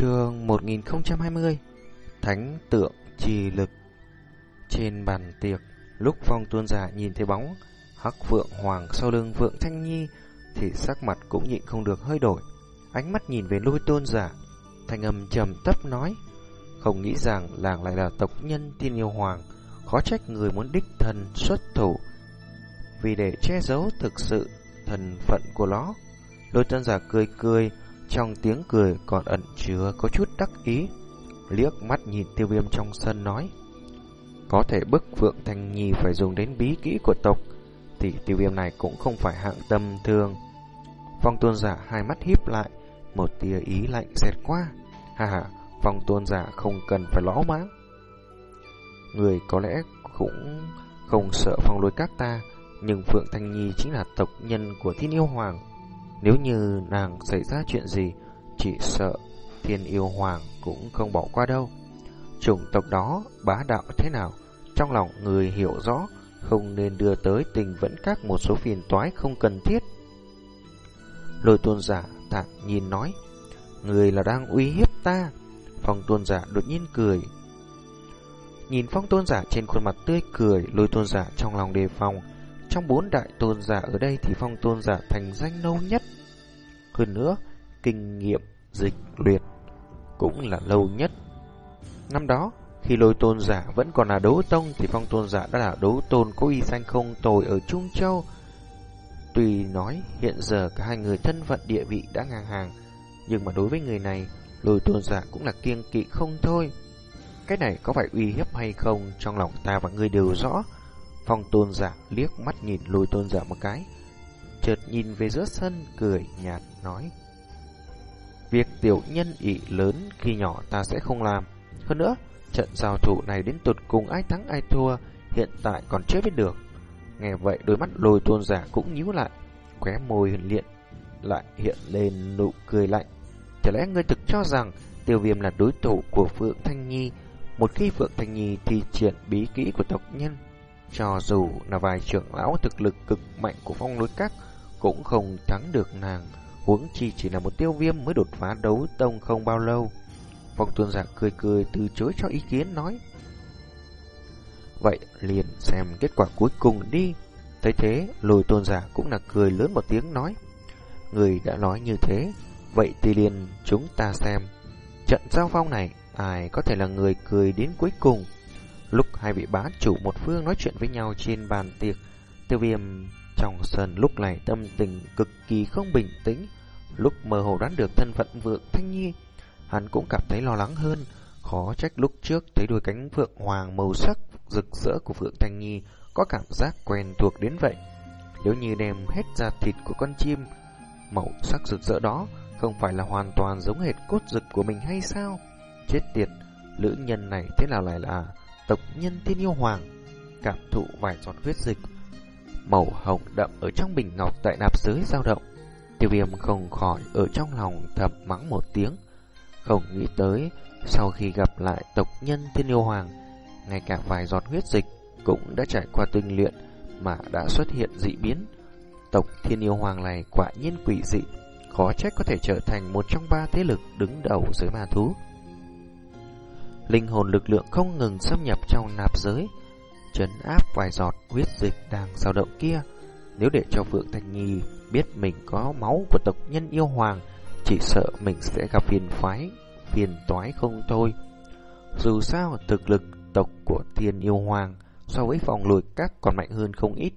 Trường 1020 Thánh tượng trì lực. Trên bàn tiệc, Lúc phong tuôn giả nhìn thấy bóng Hắc vượng hoàng sau lưng vượng thanh nhi Thì sắc mặt cũng nhịn không được hơi đổi. Ánh mắt nhìn về lôi tôn giả, Thanh âm trầm tấp nói, Không nghĩ rằng làng lại là tộc nhân tiên yêu hoàng, Khó trách người muốn đích thần xuất thủ. Vì để che giấu thực sự Thần phận của nó. Lôi tôn giả cười cười trong tiếng cười còn ẩn chứa có chút đắc ý. Liếc mắt nhìn tiêu viêm trong sân nói, Có thể bức Phượng Thanh Nhi phải dùng đến bí kỹ của tộc, Thì tiêu viêm này cũng không phải hạng tâm thường Phong tôn giả hai mắt híp lại, Một tia ý lạnh xẹt qua. Hà hà Phong tôn giả không cần phải lõ máng. Người có lẽ cũng không sợ phong lôi các ta, Nhưng Phượng Thanh Nhi chính là tộc nhân của thiên yêu hoàng nếu như nàng xảy ra chuyện gì, chỉ sợ thiên yêu hoàng cũng không bỏ qua đâu. Chủng tộc đó bá đạo thế nào, trong lòng người hiểu rõ, không nên đưa tới tình vẫn các một số phiền toái không cần thiết. Lôi tôn giả thản nhìn nói, người là đang uy hiếp ta. Phong tôn giả đột nhiên cười. Nhìn phong tôn giả trên khuôn mặt tươi cười, lôi tôn giả trong lòng đề phòng, trong bốn đại tôn giả ở đây thì phong tôn giả thành danh lâu nhất. Hơn nữa, kinh nghiệm dịch luyện cũng là lâu nhất. Năm đó, khi lôi tôn giả vẫn còn là đấu tông thì phong tôn giả đã là đấu tôn có uy danh không tồi ở Trung Châu. Tuy nói hiện giờ cả hai người thân phận địa vị đã ngang hàng, nhưng mà đối với người này, lôi tôn giả cũng là kiêng kỵ không thôi. Cái này có phải uy hiếp hay không trong lòng ta và ngươi đều rõ. Phong tôn giả liếc mắt nhìn lôi tôn giả một cái, chợt nhìn về giữa sân cười nhạt nói. Việc tiểu nhân ỷ lớn khi nhỏ ta sẽ không làm. Hơn nữa, trận giao thủ này đến tụt cùng ai thắng ai thua, hiện tại còn chưa biết được. Nghe vậy đôi mắt lôi tôn giả cũng nhíu lại, khóe môi huyền liện lại hiện lên nụ cười lạnh. Chả lẽ ngươi thực cho rằng tiêu viêm là đối thủ của Phượng Thanh Nhi, một khi Phượng Thanh Nhi thi triển bí kỹ của tộc nhân, cho dù là vài trưởng lão thực lực cực mạnh của phong lối các cũng không thắng được nàng, huống chi chỉ là một tiêu viêm mới đột phá đấu tông không bao lâu. Phong tuân giả cười cười từ chối cho ý kiến nói. Vậy liền xem kết quả cuối cùng đi. Thấy thế, lùi tôn giả cũng là cười lớn một tiếng nói. Người đã nói như thế, vậy thì liền chúng ta xem. Trận giao phong này, ai có thể là người cười đến cuối cùng. Lúc hai vị bá chủ một phương nói chuyện với nhau trên bàn tiệc, tiêu viêm trong sân lúc này tâm tình cực kỳ không bình tĩnh, lúc mơ hồ đoán được thân phận vượng Thanh Nhi, hắn cũng cảm thấy lo lắng hơn, khó trách lúc trước thấy đôi cánh phượng hoàng màu sắc rực rỡ của Phượng Thanh Nhi có cảm giác quen thuộc đến vậy. Nếu như đem hết da thịt của con chim, màu sắc rực rỡ đó không phải là hoàn toàn giống hệt cốt rực của mình hay sao? Chết tiệt, lữ nhân này thế nào lại là tộc nhân thiên yêu hoàng? Cảm thụ vài giọt huyết dịch màu hồng đậm ở trong bình ngọc tại nạp giới dao động. Tiêu viêm không khỏi ở trong lòng thầm mắng một tiếng. Không nghĩ tới, sau khi gặp lại tộc nhân thiên yêu hoàng, ngay cả vài giọt huyết dịch cũng đã trải qua tinh luyện mà đã xuất hiện dị biến. Tộc thiên yêu hoàng này quả nhiên quỷ dị, khó trách có thể trở thành một trong ba thế lực đứng đầu giới ma thú. Linh hồn lực lượng không ngừng xâm nhập trong nạp giới, chấn áp vài giọt huyết dịch đang dao động kia. Nếu để cho Phượng Thanh Nhi biết mình có máu của tộc nhân yêu hoàng, chỉ sợ mình sẽ gặp phiền phái, phiền toái không thôi. Dù sao, thực lực tộc của thiên yêu hoàng so với phòng lùi các còn mạnh hơn không ít.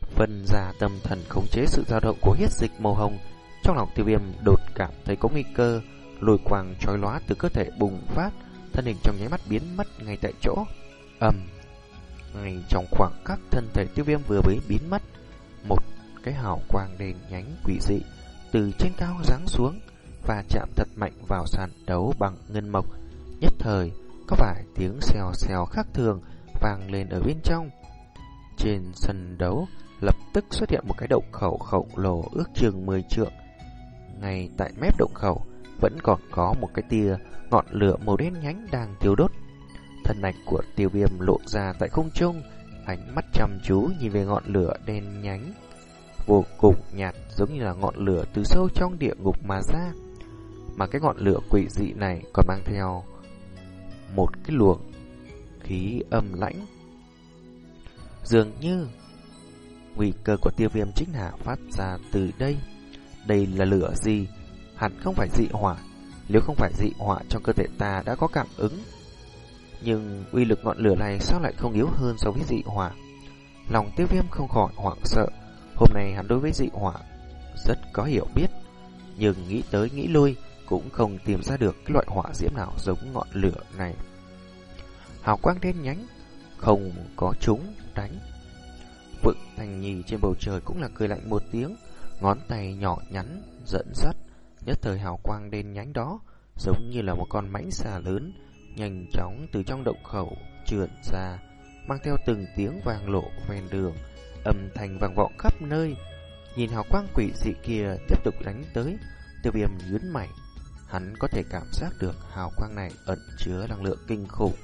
Phần ra tâm thần khống chế sự dao động của huyết dịch màu hồng, trong lòng tiêu viêm đột cảm thấy có nguy cơ, lùi quàng trói lóa từ cơ thể bùng phát, thân hình trong nháy mắt biến mất ngay tại chỗ. ầm ngay trong khoảng khắc thân thể tiêu viêm vừa mới biến mất, một cái hào quang đèn nhánh quỷ dị từ trên cao giáng xuống và chạm thật mạnh vào sàn đấu bằng ngân mộc. Nhất thời, có vài tiếng xèo xèo khác thường vang lên ở bên trong. Trên sân đấu, lập tức xuất hiện một cái động khẩu khổng lồ ước chừng 10 trượng. Ngay tại mép động khẩu, vẫn còn có một cái tia ngọn lửa màu đen nhánh đang thiêu đốt Thân ảnh của tiêu viêm lộ ra tại không trung, ánh mắt chăm chú nhìn về ngọn lửa đen nhánh, vô cùng nhạt giống như là ngọn lửa từ sâu trong địa ngục mà ra. mà cái ngọn lửa quỷ dị này còn mang theo một cái luồng khí âm lãnh. Dường như nguy cơ của tiêu viêm chính là phát ra từ đây. Đây là lửa gì? Hẳn không phải dị hỏa. Nếu không phải dị hỏa trong cơ thể ta đã có cảm ứng. Nhưng uy lực ngọn lửa này sao lại không yếu hơn so với dị hỏa? Lòng tiêu viêm không khỏi hoảng sợ. Hôm nay hắn đối với dị hỏa rất có hiểu biết. Nhưng nghĩ tới nghĩ lui cũng không tìm ra được cái loại hỏa diễm nào giống ngọn lửa này. Hào quang đen nhánh, không có chúng đánh. vượng thành nhì trên bầu trời cũng là cười lạnh một tiếng, ngón tay nhỏ nhắn, dẫn dắt. Nhất thời hào quang đen nhánh đó, giống như là một con mãnh xà lớn, nhanh chóng từ trong động khẩu trượt ra, mang theo từng tiếng vang lộ ven đường, âm thanh vang vọng khắp nơi. Nhìn hào quang quỷ dị kia tiếp tục đánh tới, tiêu viêm nhướng mày. Hắn có thể cảm giác được hào quang này ẩn chứa năng lượng kinh khủng.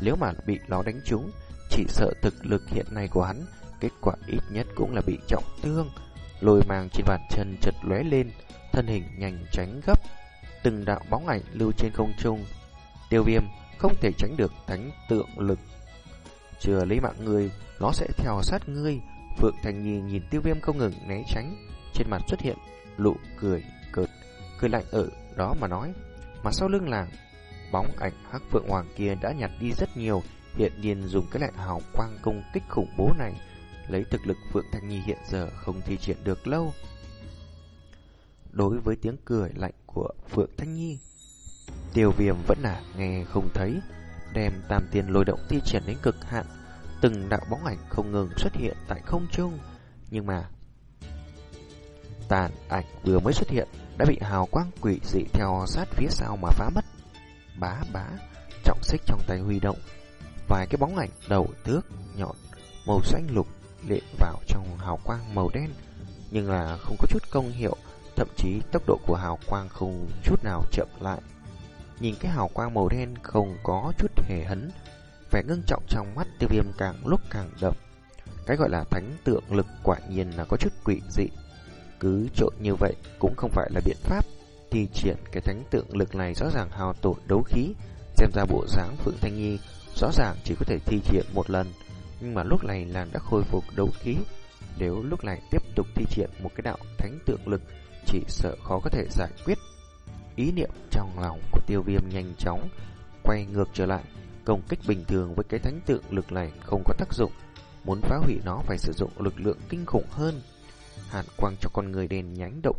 Nếu mà bị nó đánh trúng, chỉ sợ thực lực hiện nay của hắn, kết quả ít nhất cũng là bị trọng thương. Lôi mang trên bàn chân chật lóe lên, thân hình nhanh tránh gấp. Từng đạo bóng ảnh lưu trên không trung. Tiêu viêm không thể tránh được thánh tượng lực. chừa lấy mạng người, nó sẽ theo sát ngươi. Phượng Thành Nhi nhìn tiêu viêm không ngừng né tránh. Trên mặt xuất hiện lụ cười cợt, cười lạnh ở đó mà nói. Mà sau lưng làng, bóng ảnh hắc phượng hoàng kia đã nhặt đi rất nhiều, hiện nhiên dùng cái lạnh hào quang công kích khủng bố này, lấy thực lực Phượng Thanh Nhi hiện giờ không thi triển được lâu. Đối với tiếng cười lạnh của Phượng Thanh Nhi, tiêu viêm vẫn là nghe không thấy, đem tam tiền lôi động thi triển đến cực hạn, từng đạo bóng ảnh không ngừng xuất hiện tại không trung, nhưng mà tàn ảnh vừa mới xuất hiện đã bị hào quang quỷ dị theo sát phía sau mà phá mất. Bá bá, trọng xích trong tay huy động, vài cái bóng ảnh đầu tước nhọn màu xanh lục lệ vào trong hào quang màu đen, nhưng là không có chút công hiệu, thậm chí tốc độ của hào quang không chút nào chậm lại. Nhìn cái hào quang màu đen không có chút hề hấn, vẻ ngưng trọng trong mắt tiêu viêm càng lúc càng đậm. Cái gọi là thánh tượng lực quả nhiên là có chút quỷ dị. Cứ trộn như vậy cũng không phải là biện pháp. Thi triển cái thánh tượng lực này rõ ràng hào tổn đấu khí. Xem ra bộ dáng Phượng Thanh Nhi rõ ràng chỉ có thể thi triển một lần. Nhưng mà lúc này làng đã khôi phục đấu khí. Nếu lúc này tiếp tục thi triển một cái đạo thánh tượng lực, chỉ sợ khó có thể giải quyết. Ý niệm trong lòng của tiêu viêm nhanh chóng, quay ngược trở lại. Công kích bình thường với cái thánh tượng lực này không có tác dụng. Muốn phá hủy nó phải sử dụng lực lượng kinh khủng hơn hàn quang cho con người đèn nhánh động.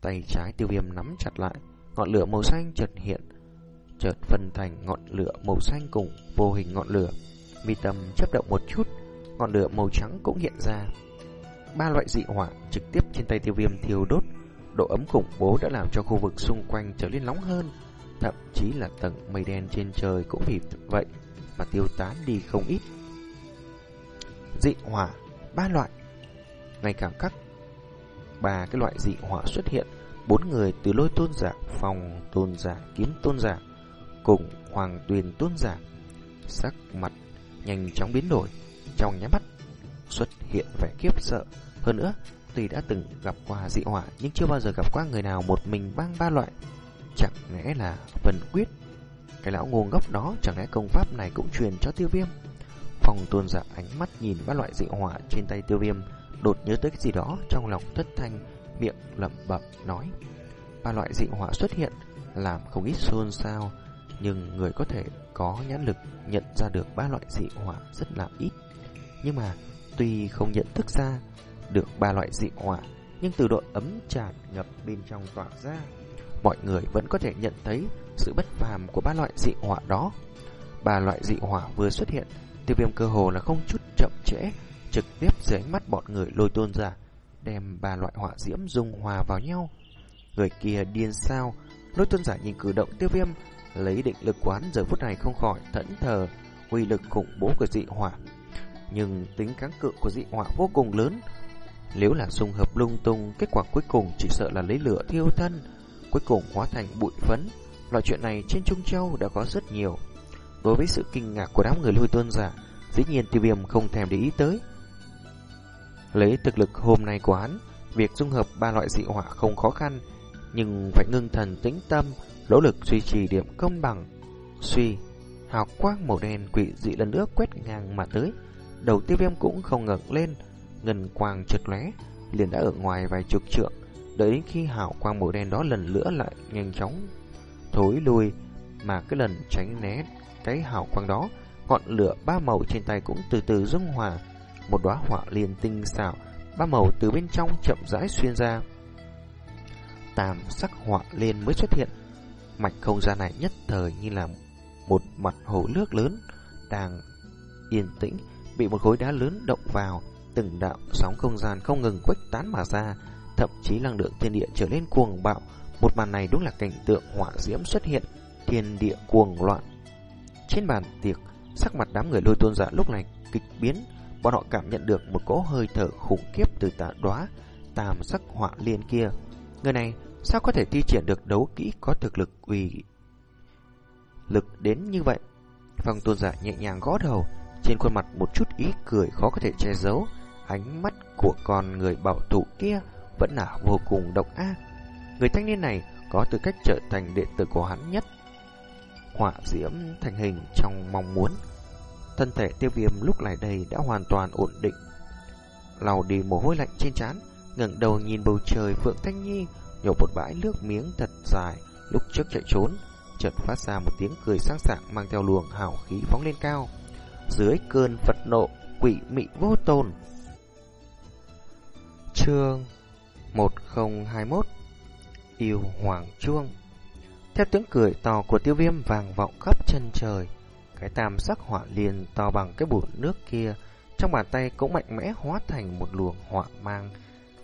Tay trái tiêu viêm nắm chặt lại, ngọn lửa màu xanh chợt hiện, chợt phân thành ngọn lửa màu xanh cùng vô hình ngọn lửa. Mi tâm chấp động một chút, ngọn lửa màu trắng cũng hiện ra. Ba loại dị hỏa trực tiếp trên tay tiêu viêm thiêu đốt, độ ấm khủng bố đã làm cho khu vực xung quanh trở nên nóng hơn, thậm chí là tầng mây đen trên trời cũng vì vậy mà tiêu tán đi không ít. Dị hỏa ba loại ngày càng các ba cái loại dị hỏa xuất hiện, bốn người từ lôi tôn giả, phòng tôn giả, kiếm tôn giả, cùng hoàng tuyền tôn giả, sắc mặt nhanh chóng biến đổi, trong nháy mắt xuất hiện vẻ kiếp sợ. Hơn nữa, tuy đã từng gặp qua dị hỏa nhưng chưa bao giờ gặp qua người nào một mình băng ba loại. Chẳng lẽ là vần quyết? Cái lão ngu ngốc đó chẳng lẽ công pháp này cũng truyền cho tiêu viêm? Phòng tôn giả ánh mắt nhìn ba loại dị hỏa trên tay tiêu viêm đột nhớ tới cái gì đó trong lòng thất thanh, miệng lẩm bẩm nói. Ba loại dị hỏa xuất hiện, làm không ít xôn xao, nhưng người có thể có nhãn lực nhận ra được ba loại dị hỏa rất là ít. Nhưng mà, tuy không nhận thức ra được ba loại dị hỏa, nhưng từ độ ấm tràn ngập bên trong tỏa ra, mọi người vẫn có thể nhận thấy sự bất phàm của ba loại dị hỏa đó. Ba loại dị hỏa vừa xuất hiện, tiêu viêm cơ hồ là không chút chậm trễ, trực tiếp dưới ánh mắt bọn người lôi tôn giả, đem ba loại hỏa diễm dung hòa vào nhau. Người kia điên sao, lôi tôn giả nhìn cử động tiêu viêm, lấy định lực quán giờ phút này không khỏi thẫn thờ, uy lực khủng bố của dị hỏa. Nhưng tính kháng cự của dị hỏa vô cùng lớn. Nếu là xung hợp lung tung, kết quả cuối cùng chỉ sợ là lấy lửa thiêu thân, cuối cùng hóa thành bụi phấn. Loại chuyện này trên Trung Châu đã có rất nhiều. Đối với sự kinh ngạc của đám người lôi tôn giả, dĩ nhiên tiêu viêm không thèm để ý tới. Lấy thực lực hôm nay của hắn, việc dung hợp ba loại dị hỏa không khó khăn, nhưng phải ngưng thần tĩnh tâm, nỗ lực duy trì điểm công bằng. Suy, hào quang màu đen quỷ dị lần nữa quét ngang mà tới. Đầu tiêu viêm cũng không ngẩng lên, ngân quang chợt lóe, liền đã ở ngoài vài chục trượng. Đợi đến khi hào quang màu đen đó lần nữa lại nhanh chóng thối lui, mà cái lần tránh né cái hào quang đó, ngọn lửa ba màu trên tay cũng từ từ dung hòa, một đóa hỏa liền tinh xảo, ba màu từ bên trong chậm rãi xuyên ra. Tam sắc hỏa liên mới xuất hiện, mạch không gian này nhất thời như là một mặt hồ nước lớn đang yên tĩnh, bị một khối đá lớn động vào, từng đạo sóng không gian không ngừng khuếch tán mà ra, thậm chí năng lượng thiên địa trở lên cuồng bạo. Một màn này đúng là cảnh tượng hỏa diễm xuất hiện, thiên địa cuồng loạn. Trên bàn tiệc, sắc mặt đám người lôi tôn giả lúc này kịch biến, bọn họ cảm nhận được một cỗ hơi thở khủng khiếp từ tạ đóa tam sắc hỏa liên kia. Người này sao có thể thi triển được đấu kỹ có thực lực uy lực đến như vậy? Phong tôn giả nhẹ nhàng gõ đầu, trên khuôn mặt một chút ý cười khó có thể che giấu, ánh mắt của con người bảo thủ kia vẫn là vô cùng độc ác. Người thanh niên này có tư cách trở thành đệ tử của hắn nhất. Họa diễm thành hình trong mong muốn. Thân thể tiêu viêm lúc này đây đã hoàn toàn ổn định. Lào đi mồ hôi lạnh trên trán, ngẩng đầu nhìn bầu trời Phượng Thanh Nhi, nhổ một bãi nước miếng thật dài, lúc trước chạy trốn, chợt phát ra một tiếng cười sáng sảng mang theo luồng hào khí phóng lên cao. Dưới cơn phật nộ, quỷ mị vô tồn. Chương 1021 Yêu Hoàng Chuông. Theo tiếng cười to của tiêu viêm vàng vọng khắp chân trời, Cái tam sắc hỏa liền to bằng cái bụt nước kia, Trong bàn tay cũng mạnh mẽ hóa thành một luồng hỏa mang,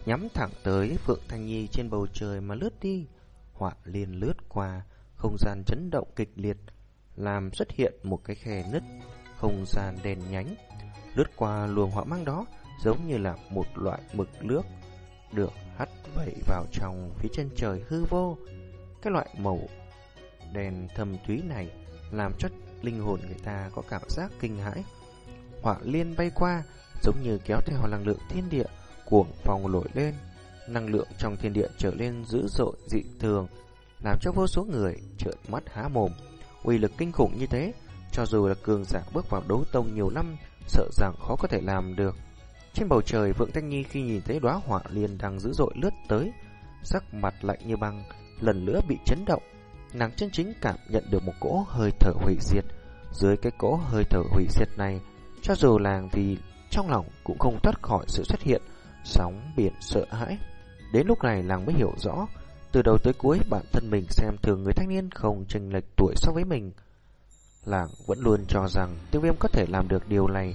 Nhắm thẳng tới Phượng Thanh Nhi trên bầu trời mà lướt đi. Hỏa liền lướt qua, Không gian chấn động kịch liệt, Làm xuất hiện một cái khe nứt, Không gian đèn nhánh. Lướt qua luồng hỏa mang đó Giống như là một loại mực nước được hắt vẩy vào trong phía chân trời hư vô. Cái loại màu đèn thâm thúy này làm cho linh hồn người ta có cảm giác kinh hãi. Hỏa liên bay qua, giống như kéo theo năng lượng thiên địa, cuồng phong nổi lên. Năng lượng trong thiên địa trở lên dữ dội dị thường, làm cho vô số người trợn mắt há mồm. Uy lực kinh khủng như thế, cho dù là cường giả bước vào đấu tông nhiều năm, sợ rằng khó có thể làm được. Trên bầu trời, Vượng Thanh Nhi khi nhìn thấy đóa hỏa liền đang dữ dội lướt tới, sắc mặt lạnh như băng, lần nữa bị chấn động. Nàng chân chính cảm nhận được một cỗ hơi thở hủy diệt. Dưới cái cỗ hơi thở hủy diệt này, cho dù làng vì trong lòng cũng không thoát khỏi sự xuất hiện, sóng biển sợ hãi. Đến lúc này làng mới hiểu rõ, từ đầu tới cuối bản thân mình xem thường người thanh niên không chênh lệch tuổi so với mình. Làng vẫn luôn cho rằng tiêu viêm có thể làm được điều này,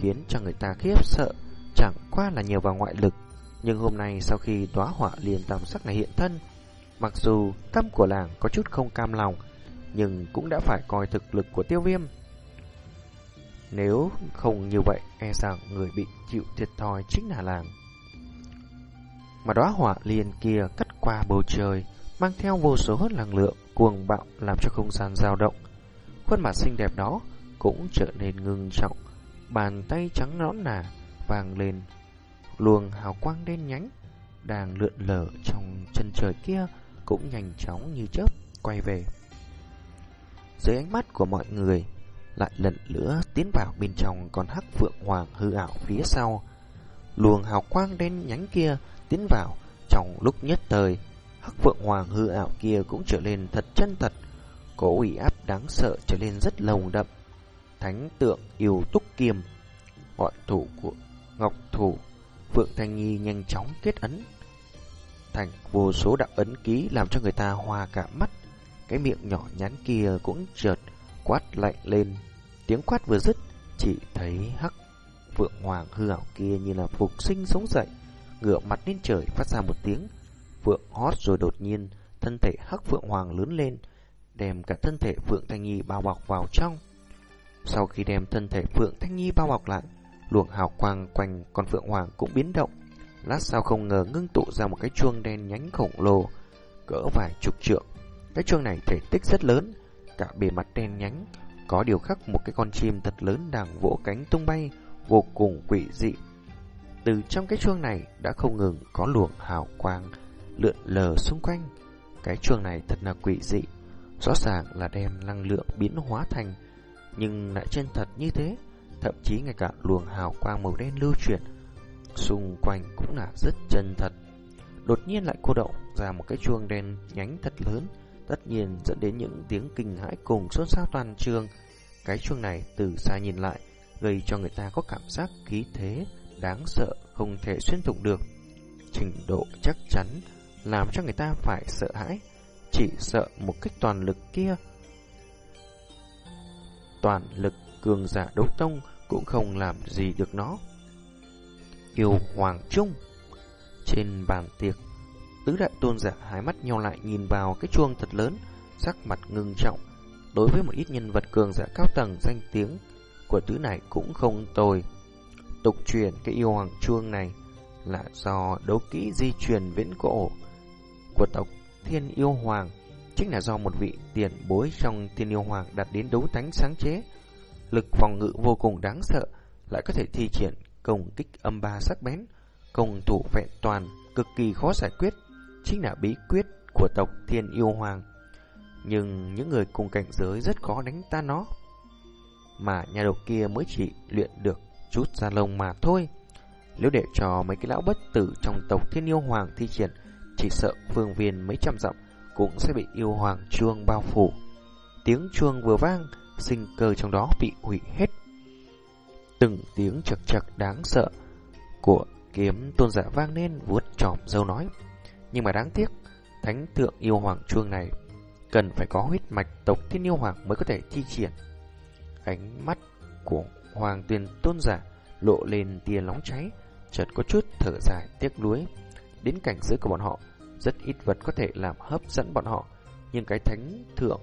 khiến cho người ta khiếp sợ, chẳng qua là nhờ vào ngoại lực. Nhưng hôm nay sau khi đóa họa liền tam sắc này hiện thân, mặc dù tâm của làng có chút không cam lòng, nhưng cũng đã phải coi thực lực của tiêu viêm. Nếu không như vậy, e rằng người bị chịu thiệt thòi chính là làng. Mà đóa họa liền kia cắt qua bầu trời, mang theo vô số hết năng lượng cuồng bạo làm cho không gian dao động. Khuôn mặt xinh đẹp đó cũng trở nên ngưng trọng, Bàn tay trắng nõn nà vàng lên, Luồng hào quang đen nhánh Đang lượn lờ trong chân trời kia Cũng nhanh chóng như chớp Quay về. Dưới ánh mắt của mọi người, Lại lần nữa tiến vào bên trong con hắc phượng hoàng hư ảo phía sau. Luồng hào quang đen nhánh kia Tiến vào Trong lúc nhất thời, Hắc phượng hoàng hư ảo kia cũng trở nên thật chân thật Cổ ủy áp đáng sợ trở nên rất lồng đậm thánh tượng yêu túc kiềm ngọn thủ của ngọc thủ, phượng thanh nhi nhanh chóng kết ấn. Thành vô số đạo ấn ký làm cho người ta hoa cả mắt. Cái miệng nhỏ nhắn kia cũng chợt quát lạnh lên. Tiếng quát vừa dứt, chỉ thấy hắc phượng hoàng hư ảo kia như là phục sinh sống dậy, ngửa mặt lên trời phát ra một tiếng. Phượng hót rồi đột nhiên, thân thể hắc phượng hoàng lớn lên, đem cả thân thể phượng thanh nhi bao bọc vào trong sau khi đem thân thể Phượng Thanh Nhi bao bọc lại, luồng hào quang quanh con Phượng Hoàng cũng biến động. Lát sau không ngờ ngưng tụ ra một cái chuông đen nhánh khổng lồ, cỡ vài chục trượng. Cái chuông này thể tích rất lớn, cả bề mặt đen nhánh, có điều khắc một cái con chim thật lớn đang vỗ cánh tung bay, vô cùng quỷ dị. Từ trong cái chuông này đã không ngừng có luồng hào quang lượn lờ xung quanh. Cái chuông này thật là quỷ dị, rõ ràng là đem năng lượng biến hóa thành, nhưng lại chân thật như thế, thậm chí ngay cả luồng hào quang màu đen lưu chuyển xung quanh cũng là rất chân thật. Đột nhiên lại cô động ra một cái chuông đen nhánh thật lớn, tất nhiên dẫn đến những tiếng kinh hãi cùng xôn xao toàn trường. Cái chuông này từ xa nhìn lại, gây cho người ta có cảm giác khí thế đáng sợ không thể xuyên thủng được. Trình độ chắc chắn làm cho người ta phải sợ hãi, chỉ sợ một cách toàn lực kia. Toàn lực cường giả đấu tông cũng không làm gì được nó. Yêu Hoàng Trung Trên bàn tiệc, tứ đại tôn giả hai mắt nhau lại nhìn vào cái chuông thật lớn, sắc mặt ngưng trọng. Đối với một ít nhân vật cường giả cao tầng danh tiếng của tứ này cũng không tồi. Tục truyền cái yêu hoàng chuông này là do đấu kỹ di truyền viễn cổ của tộc Thiên Yêu Hoàng, chính là do một vị tiền bối trong Thiên Yêu Hoàng đặt đến đấu thánh sáng chế. Lực phòng ngự vô cùng đáng sợ, lại có thể thi triển công kích âm ba sắc bén, công thủ vẹn toàn, cực kỳ khó giải quyết, chính là bí quyết của tộc Thiên Yêu Hoàng. Nhưng những người cùng cảnh giới rất khó đánh tan nó, mà nhà đầu kia mới chỉ luyện được chút ra lông mà thôi. Nếu để cho mấy cái lão bất tử trong tộc Thiên Yêu Hoàng thi triển, chỉ sợ phương viên mấy trăm dặm cũng sẽ bị yêu hoàng chuông bao phủ. Tiếng chuông vừa vang, sinh cơ trong đó bị hủy hết. Từng tiếng chật chật đáng sợ của kiếm tôn giả vang lên vuốt trọm dâu nói. Nhưng mà đáng tiếc, thánh thượng yêu hoàng chuông này cần phải có huyết mạch tộc thiên yêu hoàng mới có thể thi triển. Ánh mắt của hoàng tuyền tôn giả lộ lên tia nóng cháy, chợt có chút thở dài tiếc nuối. Đến cảnh giới của bọn họ, rất ít vật có thể làm hấp dẫn bọn họ, nhưng cái thánh thượng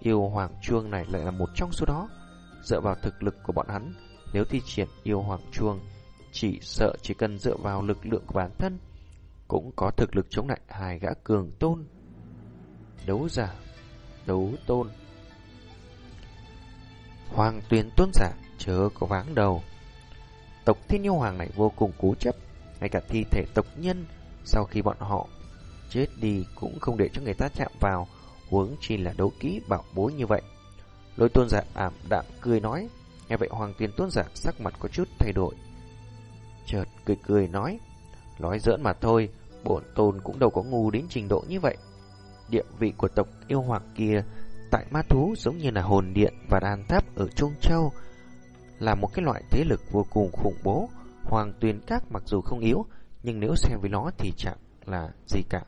yêu hoàng chuông này lại là một trong số đó. Dựa vào thực lực của bọn hắn, nếu thi triển yêu hoàng chuông, chỉ sợ chỉ cần dựa vào lực lượng của bản thân, cũng có thực lực chống lại hai gã cường tôn. Đấu giả, đấu tôn. Hoàng tuyên tôn giả chớ có váng đầu. Tộc thiên yêu hoàng này vô cùng cố chấp, ngay cả thi thể tộc nhân sau khi bọn họ chết đi cũng không để cho người ta chạm vào, huống chi là đấu kỹ bảo bối như vậy. Lôi tôn giả ảm đạm cười nói, nghe vậy hoàng tiền tôn giả sắc mặt có chút thay đổi. Chợt cười cười nói, nói giỡn mà thôi, bổn tôn cũng đâu có ngu đến trình độ như vậy. Địa vị của tộc yêu hoàng kia tại ma thú giống như là hồn điện và đàn tháp ở Trung Châu là một cái loại thế lực vô cùng khủng bố. Hoàng Tuyên các mặc dù không yếu, nhưng nếu xem với nó thì chẳng là gì cả.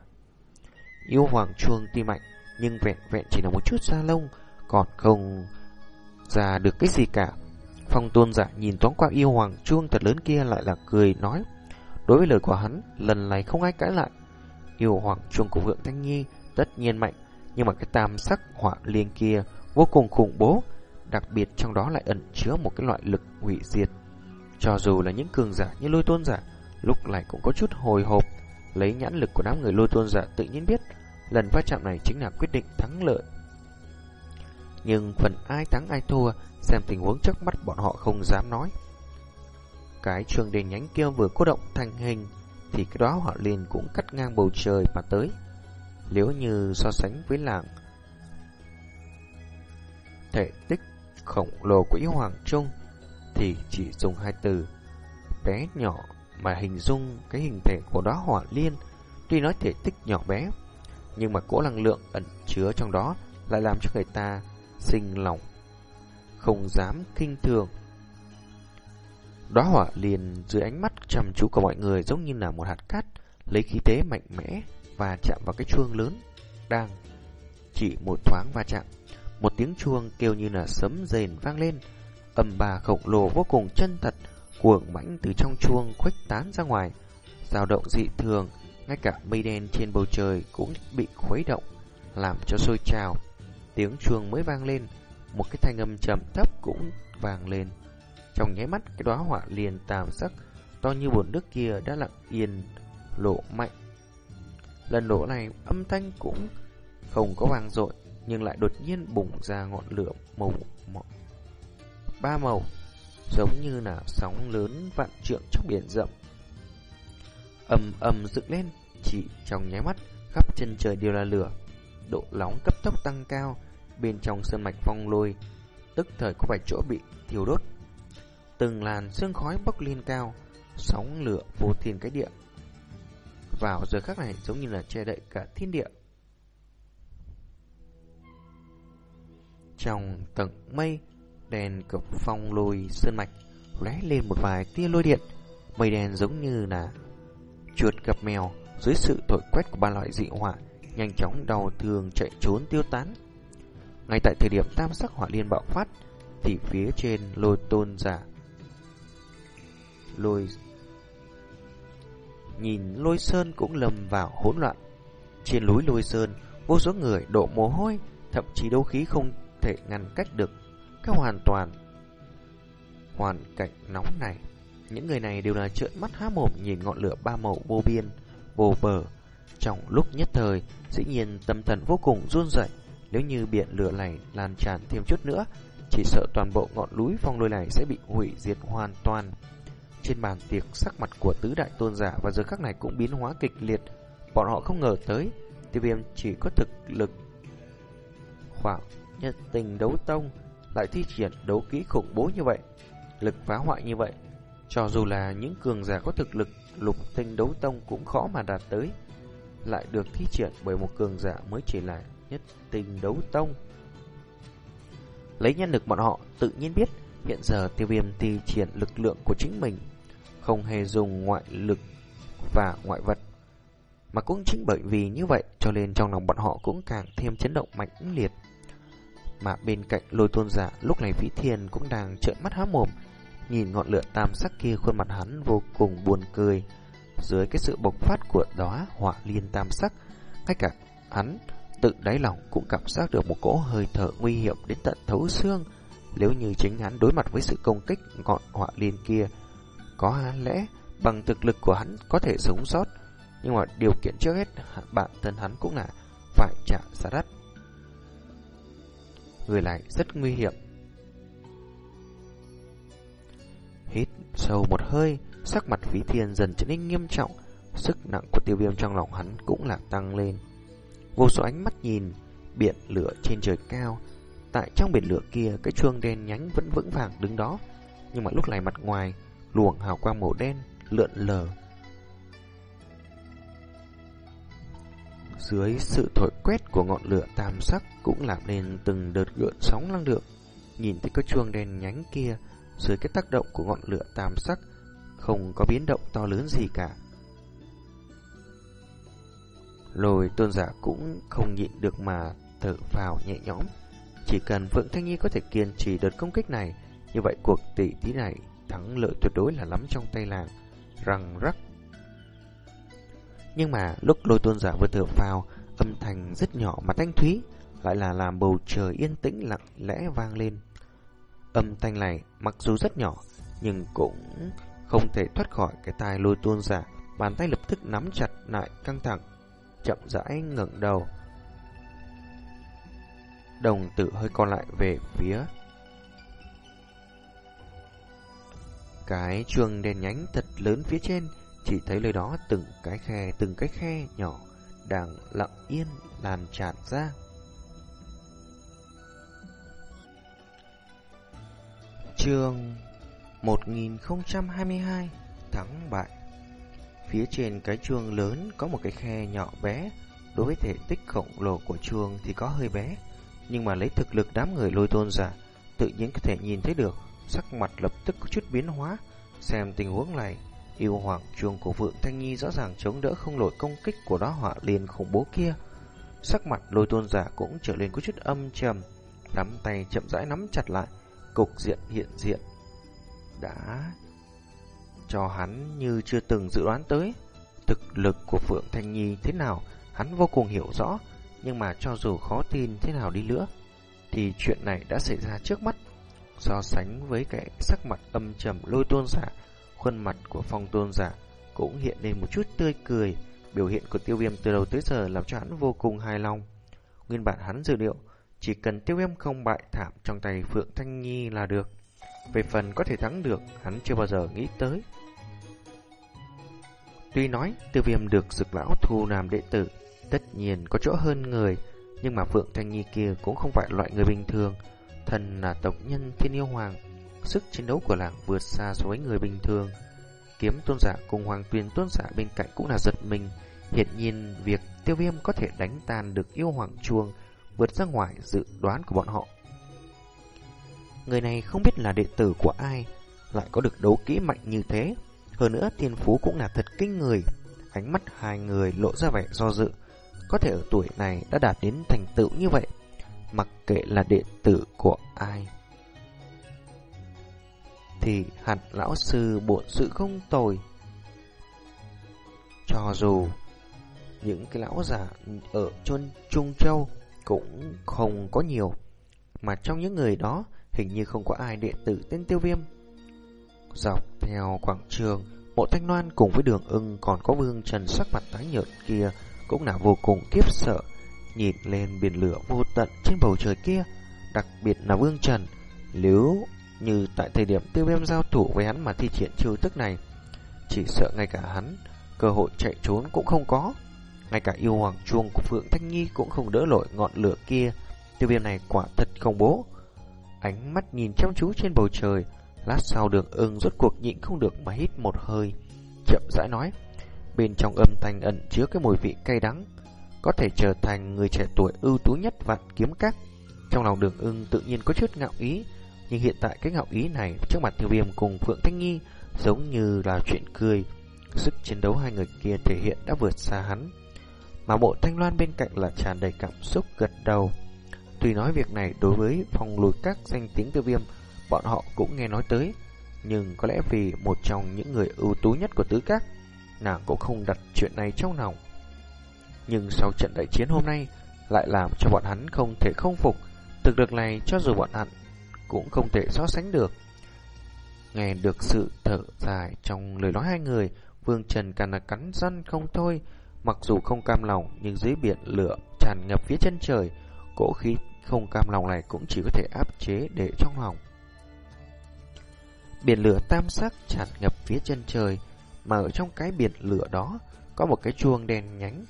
Yêu hoàng chuông tuy mạnh, nhưng vẹn vẹn chỉ là một chút da lông, còn không ra được cái gì cả. Phong tôn giả nhìn thoáng qua yêu hoàng chuông thật lớn kia lại là cười nói. Đối với lời của hắn, lần này không ai cãi lại. Yêu hoàng chuông của vượng Thanh Nhi tất nhiên mạnh, nhưng mà cái tam sắc hỏa liên kia vô cùng khủng bố, đặc biệt trong đó lại ẩn chứa một cái loại lực hủy diệt. Cho dù là những cường giả như lôi tôn giả, lúc này cũng có chút hồi hộp, lấy nhãn lực của đám người lôi tôn giả tự nhiên biết, lần va chạm này chính là quyết định thắng lợi. Nhưng phần ai thắng ai thua, xem tình huống trước mắt bọn họ không dám nói. Cái trường đèn nhánh kia vừa cố động thành hình, thì cái đó họ liền cũng cắt ngang bầu trời mà tới. Nếu như so sánh với làng thể tích khổng lồ của yêu hoàng trung, thì chỉ dùng hai từ bé nhỏ mà hình dung cái hình thể của đó hỏa liên. Tuy nói thể tích nhỏ bé, nhưng mà cỗ năng lượng ẩn chứa trong đó lại làm cho người ta sinh lòng, không dám kinh thường. Đóa hỏa liền dưới ánh mắt chăm chú của mọi người giống như là một hạt cát, lấy khí thế mạnh mẽ và chạm vào cái chuông lớn đang chỉ một thoáng va chạm. Một tiếng chuông kêu như là sấm rền vang lên, âm bà khổng lồ vô cùng chân thật, cuồng mãnh từ trong chuông khuếch tán ra ngoài, dao động dị thường, ngay cả mây đen trên bầu trời cũng bị khuấy động, làm cho sôi trào. Tiếng chuông mới vang lên, một cái thanh âm trầm thấp cũng vang lên. Trong nháy mắt, cái đóa hỏa liền tàm sắc to như bồn nước kia đã lặng yên lộ mạnh. Lần nổ này âm thanh cũng không có vang dội, nhưng lại đột nhiên bùng ra ngọn lửa màu, màu ba màu giống như là sóng lớn vạn trượng trong biển rộng ầm ầm dựng lên, Chỉ trong nháy mắt, khắp chân trời đều là lửa. Độ nóng cấp tốc tăng cao, bên trong sơn mạch phong lôi, tức thời có vài chỗ bị thiêu đốt. Từng làn sương khói bốc lên cao, sóng lửa vô thiên cái địa. Vào giờ khắc này giống như là che đậy cả thiên địa. Trong tầng mây, đèn cực phong lôi sơn mạch lóe lên một vài tia lôi điện. Mây đen giống như là chuột gặp mèo dưới sự thổi quét của ba loại dị hỏa, nhanh chóng đau thương chạy trốn tiêu tán. Ngay tại thời điểm tam sắc hỏa liên bạo phát, thì phía trên lôi tôn giả lôi nhìn lôi sơn cũng lầm vào hỗn loạn. Trên núi lôi sơn, vô số người đổ mồ hôi, thậm chí đấu khí không thể ngăn cách được các hoàn toàn hoàn cảnh nóng này. Những người này đều là trợn mắt há mồm nhìn ngọn lửa ba màu vô biên, vô bờ. Trong lúc nhất thời, dĩ nhiên tâm thần vô cùng run rẩy. Nếu như biển lửa này lan tràn thêm chút nữa, chỉ sợ toàn bộ ngọn núi phong lôi này sẽ bị hủy diệt hoàn toàn. Trên bàn tiệc, sắc mặt của tứ đại tôn giả và giờ khắc này cũng biến hóa kịch liệt. Bọn họ không ngờ tới, tiêu viêm chỉ có thực lực khoảng nhất tình đấu tông lại thi triển đấu kỹ khủng bố như vậy, lực phá hoại như vậy, cho dù là những cường giả có thực lực lục tinh đấu tông cũng khó mà đạt tới, lại được thi triển bởi một cường giả mới chỉ là nhất tinh đấu tông. Lấy nhân lực bọn họ tự nhiên biết hiện giờ tiêu viêm thi triển lực lượng của chính mình, không hề dùng ngoại lực và ngoại vật. Mà cũng chính bởi vì như vậy cho nên trong lòng bọn họ cũng càng thêm chấn động mạnh liệt. Mà bên cạnh lôi tôn giả lúc này Vĩ Thiên cũng đang trợn mắt há mồm Nhìn ngọn lửa tam sắc kia khuôn mặt hắn vô cùng buồn cười. Dưới cái sự bộc phát của đóa hỏa liên tam sắc, Ngay cả hắn tự đáy lòng cũng cảm giác được một cỗ hơi thở nguy hiểm đến tận thấu xương. Nếu như chính hắn đối mặt với sự công kích ngọn hỏa liên kia, Có lẽ bằng thực lực của hắn có thể sống sót. Nhưng mà điều kiện trước hết bản thân hắn cũng là phải trả giá đắt. Người lại rất nguy hiểm. Sâu một hơi, sắc mặt phí thiên dần trở nên nghiêm trọng, sức nặng của tiêu viêm trong lòng hắn cũng là tăng lên. Vô số ánh mắt nhìn, biển lửa trên trời cao, tại trong biển lửa kia cái chuông đen nhánh vẫn vững vàng đứng đó, nhưng mà lúc này mặt ngoài, luồng hào quang màu đen lượn lờ Dưới sự thổi quét của ngọn lửa tam sắc cũng làm nên từng đợt gợn sóng năng lượng. Nhìn thấy cái chuông đen nhánh kia, dưới cái tác động của ngọn lửa tam sắc, không có biến động to lớn gì cả. Lôi tôn giả cũng không nhịn được mà thở phào nhẹ nhõm. Chỉ cần Vượng Thanh Nhi có thể kiên trì đợt công kích này, như vậy cuộc tỷ thí này thắng lợi tuyệt đối là lắm trong tay làng. Răng rắc nhưng mà lúc lôi tôn giả vừa thở phào, âm thanh rất nhỏ mà thanh thúy, lại là làm bầu trời yên tĩnh lặng lẽ vang lên. Âm thanh này mặc dù rất nhỏ, nhưng cũng không thể thoát khỏi cái tai lôi tôn giả, bàn tay lập tức nắm chặt lại căng thẳng, chậm rãi ngẩng đầu. Đồng tử hơi co lại về phía cái chuông đèn nhánh thật lớn phía trên chỉ thấy nơi đó từng cái khe, từng cái khe nhỏ đang lặng yên lan tràn ra. Trường 1022 Thắng bại. Phía trên cái chuông lớn có một cái khe nhỏ bé. Đối với thể tích khổng lồ của chuông thì có hơi bé Nhưng mà lấy thực lực đám người lôi tôn giả Tự nhiên có thể nhìn thấy được Sắc mặt lập tức có chút biến hóa. Xem tình huống này Yêu hoàng chuông của Vượng Thanh Nhi rõ ràng chống đỡ không nổi công kích của đó họa liền khủng bố kia. Sắc mặt lôi tôn giả cũng trở lên có chút âm trầm, nắm tay chậm rãi nắm chặt lại, cục diện hiện diện. Đã cho hắn như chưa từng dự đoán tới. Thực lực của Phượng Thanh Nhi thế nào, hắn vô cùng hiểu rõ, nhưng mà cho dù khó tin thế nào đi nữa, thì chuyện này đã xảy ra trước mắt. So sánh với cái sắc mặt âm trầm lôi tôn giả, Khuôn mặt của phong tôn giả cũng hiện lên một chút tươi cười. Biểu hiện của tiêu viêm từ đầu tới giờ làm cho hắn vô cùng hài lòng. Nguyên bản hắn dự liệu, chỉ cần tiêu viêm không bại thảm trong tay Phượng Thanh Nhi là được. Về phần có thể thắng được, hắn chưa bao giờ nghĩ tới. Tuy nói tiêu viêm được dực lão thu làm đệ tử, tất nhiên có chỗ hơn người, nhưng mà Phượng Thanh Nhi kia cũng không phải loại người bình thường. Thần là tộc nhân thiên yêu hoàng, sức chiến đấu của làng vượt xa so với người bình thường. Kiếm tôn giả cùng hoàng tuyền tôn giả bên cạnh cũng là giật mình. Hiện nhiên việc tiêu viêm có thể đánh tan được yêu hoàng chuông vượt ra ngoài dự đoán của bọn họ. Người này không biết là đệ tử của ai, lại có được đấu kỹ mạnh như thế. Hơn nữa thiên phú cũng là thật kinh người. Ánh mắt hai người lộ ra vẻ do dự. Có thể ở tuổi này đã đạt đến thành tựu như vậy, mặc kệ là đệ tử của ai. Thì hẳn lão sư bộn sự không tồi. Cho dù những cái lão giả ở chôn Trung Châu cũng không có nhiều, mà trong những người đó hình như không có ai đệ tử tên tiêu viêm. Dọc theo quảng trường, Mộ Thanh Loan cùng với đường ưng còn có vương trần sắc mặt tái nhợt kia cũng là vô cùng kiếp sợ, nhìn lên biển lửa vô tận trên bầu trời kia, đặc biệt là vương trần. Nếu như tại thời điểm tiêu viêm giao thủ với hắn mà thi triển chiêu thức này, chỉ sợ ngay cả hắn cơ hội chạy trốn cũng không có. Ngay cả yêu hoàng chuông của Phượng Thanh Nhi cũng không đỡ nổi ngọn lửa kia. Tiêu viêm này quả thật không bố. Ánh mắt nhìn chăm chú trên bầu trời, lát sau đường ưng rốt cuộc nhịn không được mà hít một hơi. Chậm rãi nói, bên trong âm thanh ẩn chứa cái mùi vị cay đắng, có thể trở thành người trẻ tuổi ưu tú nhất vạn kiếm các. Trong lòng đường ưng tự nhiên có chút ngạo ý, nhưng hiện tại cái ngạo ý này trước mặt tiêu viêm cùng Phượng Thanh Nhi giống như là chuyện cười. Sức chiến đấu hai người kia thể hiện đã vượt xa hắn. Mà bộ thanh loan bên cạnh là tràn đầy cảm xúc gật đầu. Tuy nói việc này đối với phòng lùi các danh tiếng tiêu viêm, bọn họ cũng nghe nói tới. Nhưng có lẽ vì một trong những người ưu tú nhất của tứ các, nàng cũng không đặt chuyện này trong lòng. Nhưng sau trận đại chiến hôm nay, lại làm cho bọn hắn không thể không phục. Thực lực này cho dù bọn hắn cũng không thể so sánh được. Nghe được sự thở dài trong lời nói hai người, Vương Trần càng là cắn răng không thôi. Mặc dù không cam lòng, nhưng dưới biển lửa tràn ngập phía chân trời, cỗ khí không cam lòng này cũng chỉ có thể áp chế để trong lòng. Biển lửa tam sắc tràn ngập phía chân trời, mà ở trong cái biển lửa đó có một cái chuông đen nhánh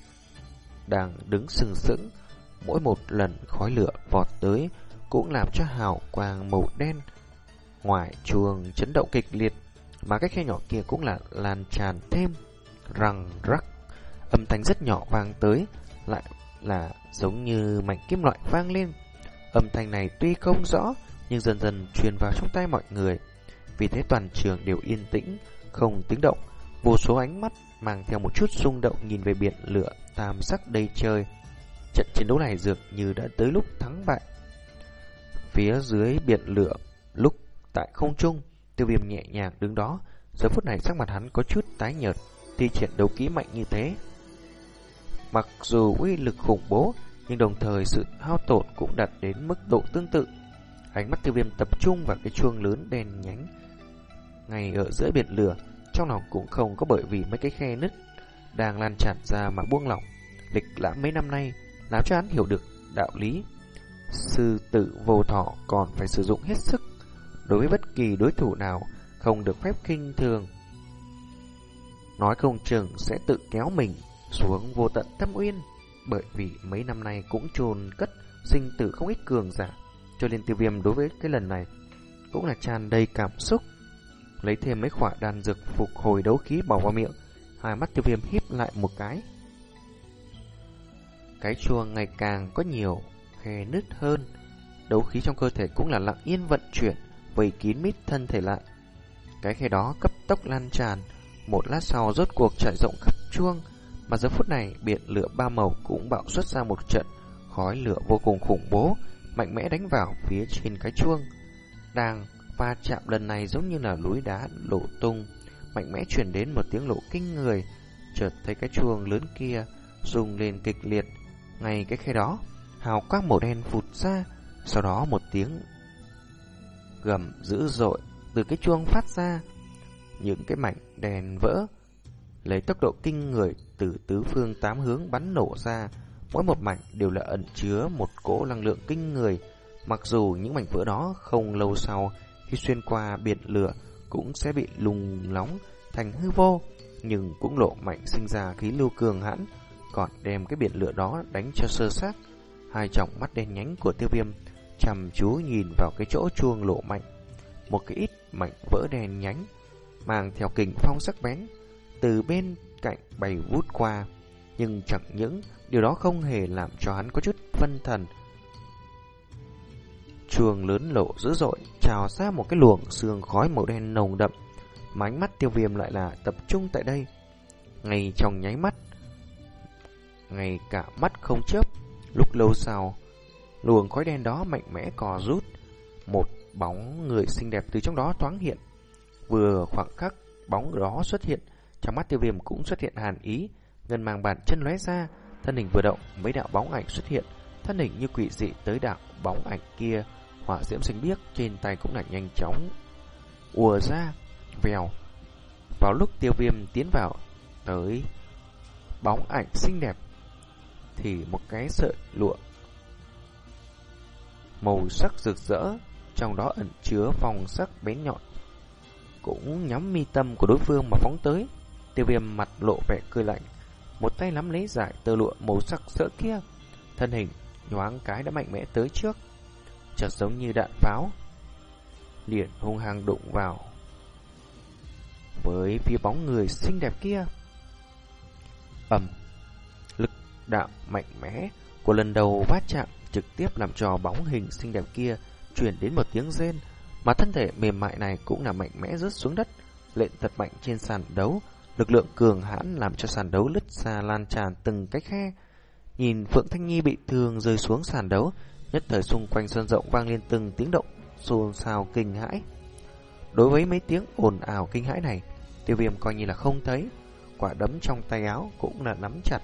đang đứng sừng sững. Mỗi một lần khói lửa vọt tới cũng làm cho hào quang màu đen ngoài chuông chấn động kịch liệt, mà cái khe nhỏ kia cũng là lan tràn thêm răng rắc. Âm thanh rất nhỏ vang tới, lại là giống như mảnh kim loại vang lên. Âm thanh này tuy không rõ, nhưng dần dần truyền vào trong tay mọi người. Vì thế toàn trường đều yên tĩnh, không tiếng động. Vô số ánh mắt mang theo một chút rung động nhìn về biển lửa tam sắc đầy trời. Trận chiến đấu này dường như đã tới lúc thắng bại. Phía dưới biển lửa, lúc tại không trung, tiêu viêm nhẹ nhàng đứng đó. Giờ phút này sắc mặt hắn có chút tái nhợt, thi triển đấu kỹ mạnh như thế. Mặc dù uy lực khủng bố, nhưng đồng thời sự hao tổn cũng đạt đến mức độ tương tự. Ánh mắt tiêu viêm tập trung vào cái chuông lớn đen nhánh. Ngay ở giữa biển lửa, trong lòng cũng không có bởi vì mấy cái khe nứt đang lan tràn ra mà buông lỏng. Lịch lãm mấy năm nay, làm cho hắn hiểu được đạo lý. Sư tử vô thọ còn phải sử dụng hết sức. Đối với bất kỳ đối thủ nào, không được phép kinh thường. Nói không chừng sẽ tự kéo mình xuống vô tận thâm uyên. Bởi vì mấy năm nay cũng trồn cất sinh tử không ít cường giả. Cho nên tiêu viêm đối với cái lần này cũng là tràn đầy cảm xúc. Lấy thêm mấy khỏa đan dược phục hồi đấu khí bỏ vào miệng. Hai mắt tiêu viêm híp lại một cái. Cái chuông ngày càng có nhiều khe nứt hơn. Đấu khí trong cơ thể cũng là lặng yên vận chuyển, vây kín mít thân thể lại. Cái khe đó cấp tốc lan tràn, một lát sau rốt cuộc trải rộng khắp chuông, mà giờ phút này biển lửa ba màu cũng bạo xuất ra một trận khói lửa vô cùng khủng bố, mạnh mẽ đánh vào phía trên cái chuông. Đang va chạm lần này giống như là núi đá lộ tung, mạnh mẽ chuyển đến một tiếng lộ kinh người, chợt thấy cái chuông lớn kia rung lên kịch liệt. Ngay cái khe đó, hào quang màu đen phụt ra, sau đó một tiếng gầm dữ dội từ cái chuông phát ra, những cái mảnh đèn vỡ lấy tốc độ kinh người từ tứ phương tám hướng bắn nổ ra, mỗi một mảnh đều là ẩn chứa một cỗ năng lượng kinh người. Mặc dù những mảnh vỡ đó không lâu sau khi xuyên qua biển lửa cũng sẽ bị lùng nóng thành hư vô. nhưng cũng lộ mạnh sinh ra khí lưu cường hãn, còn đem cái biển lửa đó đánh cho sơ sát. Hai tròng mắt đen nhánh của tiêu viêm chăm chú nhìn vào cái chỗ chuông lộ mạnh. Một cái ít mảnh vỡ đen nhánh, mang theo kình phong sắc bén, từ bên cạnh bay vút qua. Nhưng chẳng những điều đó không hề làm cho hắn có chút phân thần. chuồng lớn lộ dữ dội, trào ra một cái luồng sương khói màu đen nồng đậm. Mà ánh mắt tiêu viêm lại là tập trung tại đây. Ngay trong nháy mắt, ngay cả mắt không chớp, lúc lâu sau, luồng khói đen đó mạnh mẽ cò rút, một bóng người xinh đẹp từ trong đó thoáng hiện. Vừa khoảng khắc bóng đó xuất hiện, trong mắt tiêu viêm cũng xuất hiện hàn ý, ngân mang bàn chân lóe ra, thân hình vừa động, mấy đạo bóng ảnh xuất hiện, thân hình như quỷ dị tới đạo bóng ảnh kia, hỏa diễm sinh biếc trên tay cũng là nhanh chóng. Ùa ra, vèo. Vào lúc tiêu viêm tiến vào tới bóng ảnh xinh đẹp thì một cái sợi lụa màu sắc rực rỡ, trong đó ẩn chứa phong sắc bén nhọn. Cũng nhắm mi tâm của đối phương mà phóng tới, tiêu viêm mặt lộ vẻ cười lạnh, một tay nắm lấy giải tơ lụa màu sắc sỡ kia, thân hình nhoáng cái đã mạnh mẽ tới trước, chợt giống như đạn pháo, liền hung hăng đụng vào. Với phía bóng người xinh đẹp kia. ầm, lực đạo mạnh mẽ của lần đầu va chạm trực tiếp làm cho bóng hình xinh đẹp kia truyền đến một tiếng rên, mà thân thể mềm mại này cũng là mạnh mẽ rớt xuống đất, lệnh thật mạnh trên sàn đấu, lực lượng cường hãn làm cho sàn đấu lứt ra lan tràn từng cái khe. Nhìn Phượng Thanh Nhi bị thương rơi xuống sàn đấu, nhất thời xung quanh sân rộng vang lên từng tiếng động xôn xao kinh hãi. Đối với mấy tiếng ồn ào kinh hãi này, Tiêu Viêm coi như là không thấy, quả đấm trong tay áo cũng là nắm chặt,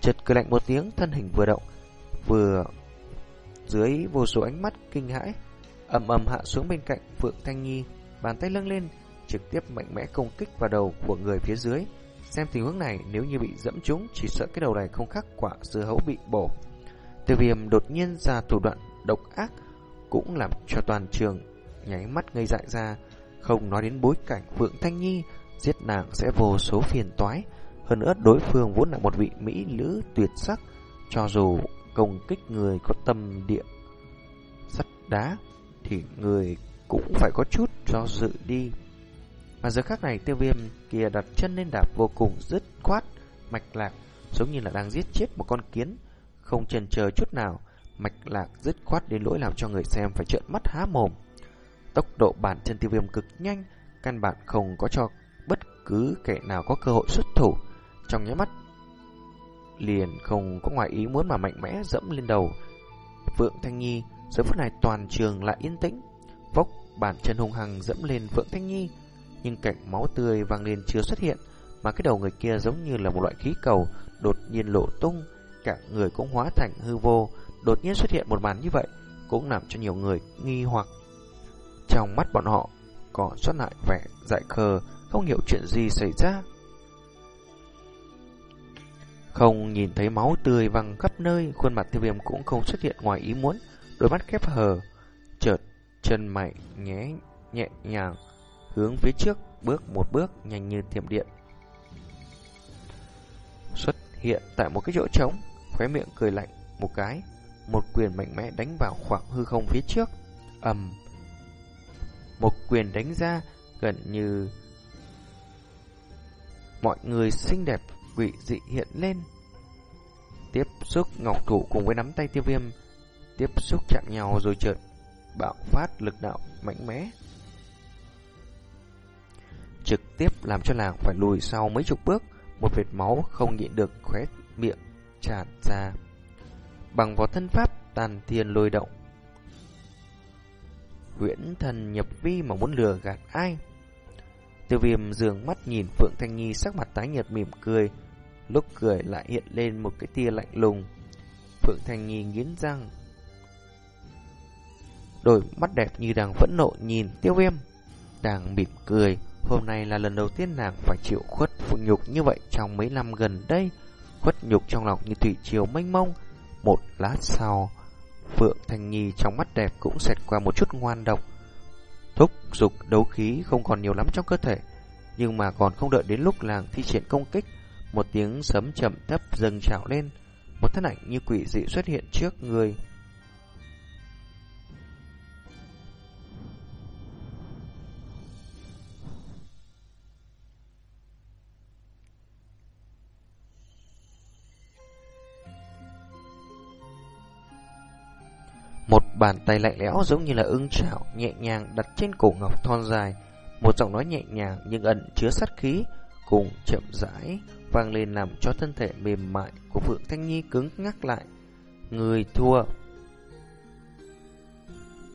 chợt cười lạnh một tiếng, thân hình vừa động, vừa dưới vô số ánh mắt kinh hãi, ầm ầm hạ xuống bên cạnh Phượng Thanh Nhi, bàn tay lưng lên, trực tiếp mạnh mẽ công kích vào đầu của người phía dưới. Xem tình huống này, nếu như bị dẫm trúng, chỉ sợ cái đầu này không khác quả dưa hấu bị bổ. Tiêu viêm đột nhiên ra thủ đoạn độc ác, cũng làm cho toàn trường nháy mắt ngây dại ra, không nói đến bối cảnh Phượng Thanh Nhi, giết nàng sẽ vô số phiền toái. Hơn nữa đối phương vốn là một vị mỹ nữ tuyệt sắc, cho dù công kích người có tâm địa sắt đá thì người cũng phải có chút cho dự đi. Mà giờ khác này tiêu viêm kia đặt chân lên đạp vô cùng dứt khoát, mạch lạc, giống như là đang giết chết một con kiến, không chần chờ chút nào, mạch lạc dứt khoát đến lỗi làm cho người xem phải trợn mắt há mồm. Tốc độ bản chân tiêu viêm cực nhanh, căn bản không có cho bất cứ kẻ nào có cơ hội xuất thủ. Trong nháy mắt liền không có ngoài ý muốn mà mạnh mẽ dẫm lên đầu. Phượng Thanh Nhi, giờ phút này toàn trường lại yên tĩnh, vốc bản chân hung hăng dẫm lên Phượng Thanh Nhi, nhưng cảnh máu tươi vang lên chưa xuất hiện, mà cái đầu người kia giống như là một loại khí cầu đột nhiên lộ tung, cả người cũng hóa thành hư vô, đột nhiên xuất hiện một màn như vậy, cũng làm cho nhiều người nghi hoặc. Trong mắt bọn họ còn xuất lại vẻ dại khờ, không hiểu chuyện gì xảy ra. Không nhìn thấy máu tươi văng khắp nơi, khuôn mặt tiêu viêm cũng không xuất hiện ngoài ý muốn, đôi mắt khép hờ, chợt chân mày nhé nhẹ nhàng hướng phía trước bước một bước nhanh như thiểm điện. Xuất hiện tại một cái chỗ trống, khóe miệng cười lạnh một cái, một quyền mạnh mẽ đánh vào khoảng hư không phía trước. ầm, một quyền đánh ra gần như mọi người xinh đẹp quỷ dị hiện lên. Tiếp xúc ngọc thủ cùng với nắm tay tiêu viêm, tiếp xúc chạm nhau rồi chợt bạo phát lực đạo mạnh mẽ. Trực tiếp làm cho nàng phải lùi sau mấy chục bước, một vệt máu không nhịn được khóe miệng tràn ra. Bằng vào thân pháp tàn thiên lôi động. Huyễn thần nhập vi mà muốn lừa gạt ai? Tiêu viêm dường mắt nhìn Phượng Thanh Nhi sắc mặt tái nhợt mỉm cười, lúc cười lại hiện lên một cái tia lạnh lùng. Phượng Thanh Nhi nghiến răng. Đôi mắt đẹp như đang phẫn nộ nhìn tiêu viêm, đang mỉm cười. Hôm nay là lần đầu tiên nàng phải chịu khuất phụ nhục như vậy trong mấy năm gần đây. Khuất nhục trong lòng như thủy chiều mênh mông. Một lát sau, Phượng thành Nhi trong mắt đẹp cũng xẹt qua một chút ngoan độc. Thúc dục đấu khí không còn nhiều lắm trong cơ thể. Nhưng mà còn không đợi đến lúc làng thi triển công kích, một tiếng sấm chậm thấp dâng trào lên, một thân ảnh như quỷ dị xuất hiện trước người. Một bàn tay lạnh lẽo giống như là ưng chảo nhẹ nhàng đặt trên cổ ngọc thon dài, một giọng nói nhẹ nhàng nhưng ẩn chứa sát khí cùng chậm rãi vang lên làm cho thân thể mềm mại của Phượng Thanh Nhi cứng ngắc lại. Người thua